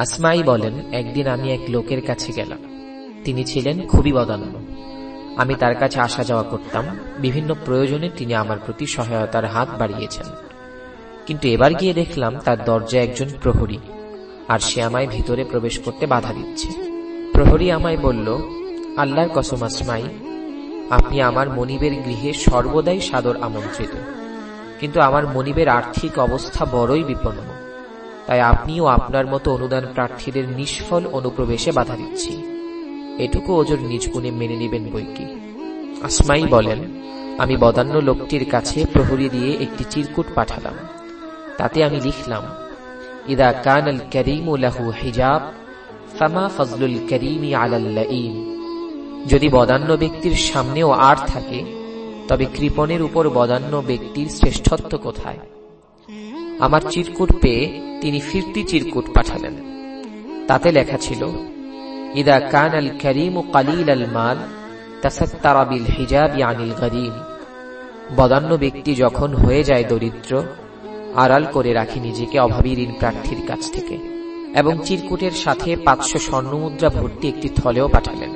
আসমাই বলেন, একদিন আমি এক লোকের কাছে গেলাম। তিনি ছিলেন খুবই বদান্য। আমি তার কাছে আসা যাওয়া করতাম। বিভিন্ন প্রয়োজনে তিনি আমার প্রতি সহায়তার হাত বাড়িয়েছেন। কিন্তু এবার গিয়ে দেখলাম তার দরজায় একজন প্রহরী, আর সে আমায় ভিতরে প্রবেশ করতে বাধা দিচ্ছে। প্রহরী আমায় বলল, আল্লাহর কসম আসমাই, আপনি আমার মনিবের গৃহে সর্বদাই সাদর আমন্ত্রিত। কিন্তু আমার মনিবের আর্থিক অবস্থা বড়ই বিপন্ন। তাই আপনিও আপনার মতো অনুদান প্রার্থীদের নিষ্ফল অনুপ্রবেশে বাধা দিচ্ছি। এটুকু ওজোর নিজ গুণে মেনে নেবেন বইকি আসমাই বলেন, আমি বদান্য লোকটির কাছে প্রহরী দিয়ে একটি চিরকুট পাঠালাম। তাতে আমি লিখলাম, ইদা কান আল করিম লাহু হিজাব, ফামা ফজলুল করিমি আলাল্লাইম যদি বদান্য ব্যক্তির সামনেও আর থাকে, তবে কৃপণের উপর বদান্য ব্যক্তির শ্রেষ্ঠত্ব কোথায়? আমার চিরকুট পেয়ে তিনি ফিরতি চিরকুট পাঠালেন। তাতে লেখা ছিল, ইদা কান আল করিম ও কালিল আল মাল তাসাত্তারাবিল হিজাব আনিল গরিম বদান্য ব্যক্তি যখন হয়ে যায় দরিদ্র, আড়াল করে রাখি নিজেকে অভাবী ঋণ প্রার্থীর কাছ থেকে এবং চিরকুটের সাথে পাঁচশো স্বর্ণমুদ্রা ভর্তি একটি থলেও পাঠালেন।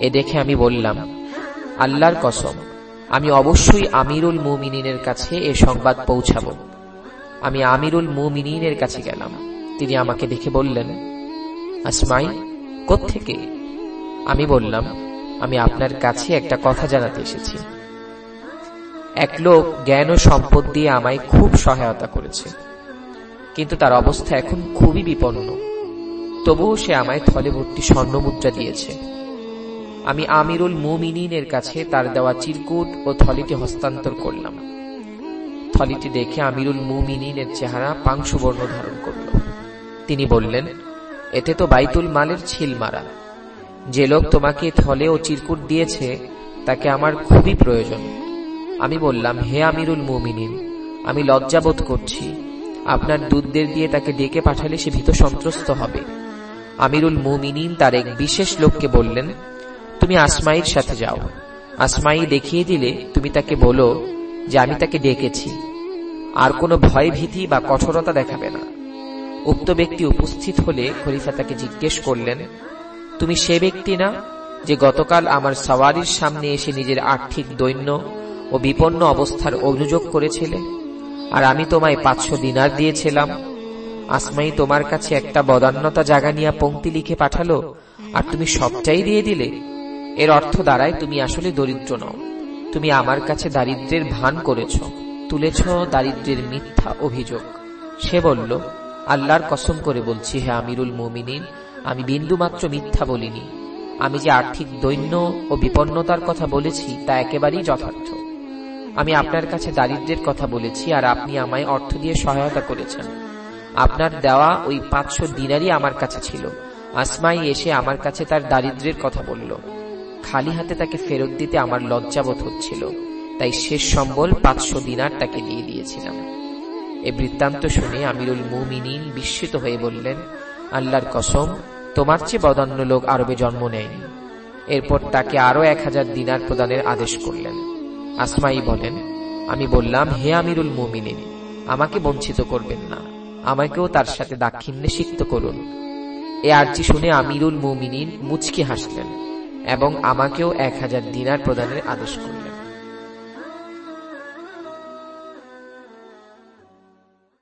এ দেখে আমি বললাম, আল্লাহর কসম, আমি অবশ্যই আমিরুল মুমিনের কাছে এ সংবাদ পৌঁছাব। আমি আমিরুল মুমিনের কাছে গেলাম। তিনি আমাকে দেখে বললেন, আসমাই থেকে আমি বললাম, আমি আপনার কাছে একটা কথা জানাতে এসেছি। এক লোক জ্ঞান ও সম্পদ দিয়ে আমায় খুব সহায়তা করেছে। কিন্তু তার অবস্থা এখন খুবই বিপন্ন। তবুও সে আমায় থলে ভর্তি স্বর্ণ মুদ্রা দিয়েছে। আমি আমিরুল মুমিনের কাছে তার দেওয়া চিরকুট ও থলিটি হস্তান্তর করলাম। থলিটি দেখে আমিরুল মুমিনের চেহারা পাংশুবর্ণ ধারণ করল তিনি বললেন এতে তো বাইতুল মালের ছিল মারা যে লোক তোমাকে থলে ও চিরকুট দিয়েছে তাকে আমার খুবই প্রয়োজন আমি বললাম হে আমিরুল মুমিনিন আমি লজ্জাবোধ করছি আপনার দুধদের দিয়ে তাকে ডেকে পাঠালে সে ভীত সন্ত্রস্ত হবে আমিরুল মুমিনিন তার এক বিশেষ লোককে বললেন তুমি আসমাইর সাথে যাও আসমাই দেখিয়ে দিলে তুমি তাকে বলো যে আমি তাকে ডেকেছি। আর কোনো ভয় ভীতি বা কঠোরতা দেখাবে না। উক্ত ব্যক্তি উপস্থিত হলে খলিফা তাকে জিজ্ঞেস করলেন, তুমি সে ব্যক্তি না যে গতকাল আমার সওয়ারির সামনে এসে নিজের আর্থিক দৈন্য ও বিপন্ন অবস্থার অভিযোগ করেছিলে? আর আমি তোমায় পাঁচশো দিনার দিয়েছিলাম। আসমাই তোমার কাছে একটা বদান্যতা জাগা নিয়ে পঙ্ক্তি লিখে পাঠালো, আর তুমি সবটাই দিয়ে দিলে। এর অর্থ দাঁড়ায় তুমি আসলে দরিদ্র নও। তুমি আমার কাছে দারিদ্রের ভান করেছ, তুলেছ দারিদ্রের মিথ্যা অভিযোগ। সে বলল, আল্লাহর কসম করে বলছি হে আমিরুল মুমিনিন, আমি বিন্দুমাত্র মিথ্যা বলিনি। আমি যে আর্থিক দৈন্য ও বিপন্নতার কথা বলেছি, তা একেবারেই যথার্থ। আমি আপনার কাছে দারিদ্রের কথা বলেছি, আর আপনি আমায় অর্থ দিয়ে সহায়তা করেছেন। আপনার দেওয়া ওই পাঁচশো দিনারই আমার কাছে ছিল। আসমাই এসে আমার কাছে তার দারিদ্রের কথা বলল। খালি হাতে তাকে ফেরত দিতে আমার লজ্জাবোধ হচ্ছিল। তাই শেষ সম্বল পাঁচশো দিনার তাকে দিয়ে দিয়েছিলাম। এ বৃত্তান্ত শুনে আমিরুল মুমিনিন বিস্মিত হয়ে বললেন, আল্লাহর কসম, তোমার চেয়ে বদান্য লোক আরবে জন্ম নেয়নি। এরপর তাকে আরও এক হাজার দিনার প্রদানের আদেশ করলেন। আসমাই বলেন, আমি বললাম, হে আমিরুল মুমিনিন, আমাকে বঞ্চিত করবেন না। আমাকেও তার সাথে দাক্ষিণ্যে সিক্ত করুন। এ আর্জি শুনে আমিরুল মুমিনিন মুচকি হাসলেন। এবং আমাকেও এক হাজার দিনার প্রদানের আদেশ করলেন